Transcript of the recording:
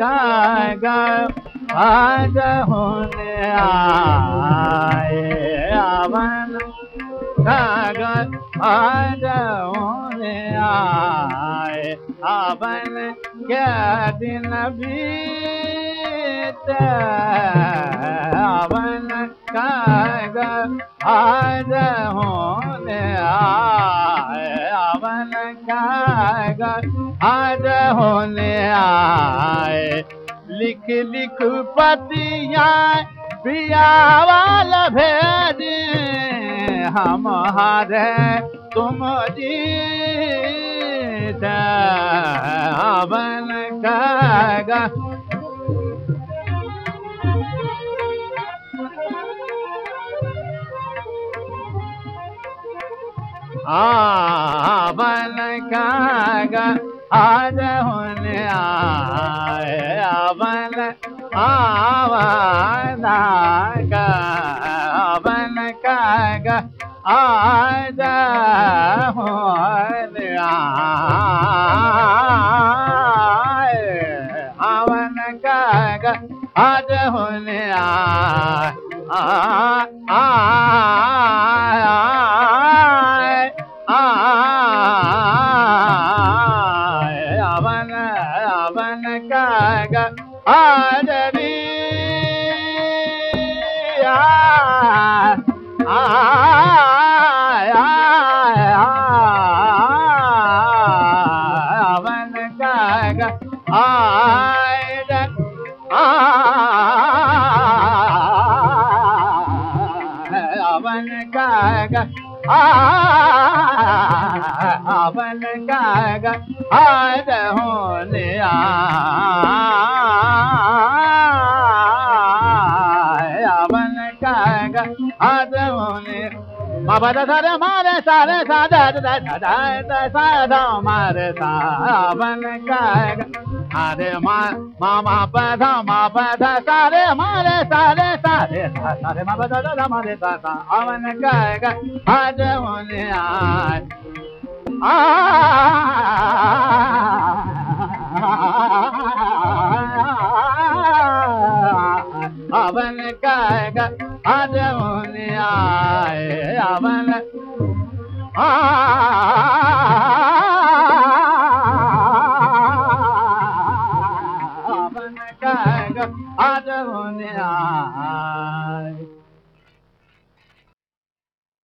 काग आज होने आए अवन काग आज बीत अवन काग आज होने आए रावण का आज होने आए। लिख लिख पतिया पियावाल भेद, हम हारे तुम जी हवन का आवन कागा आज होने அவன அவனுக்காக ஆதரி. அவனுக்காக ஆயிட அவனுக்காக ஆ मन गाग हार होने आवन गाग हार होने। मबद सर मारे सारे सादा साधा मारे सावन गाग अरे मा, मामा पधा मा पधा सारे मारे सारे सारे सारे मा पधा मारे सा आवन गाग हार होने आए हवन कैग अ अवन नव नव कजऊन आए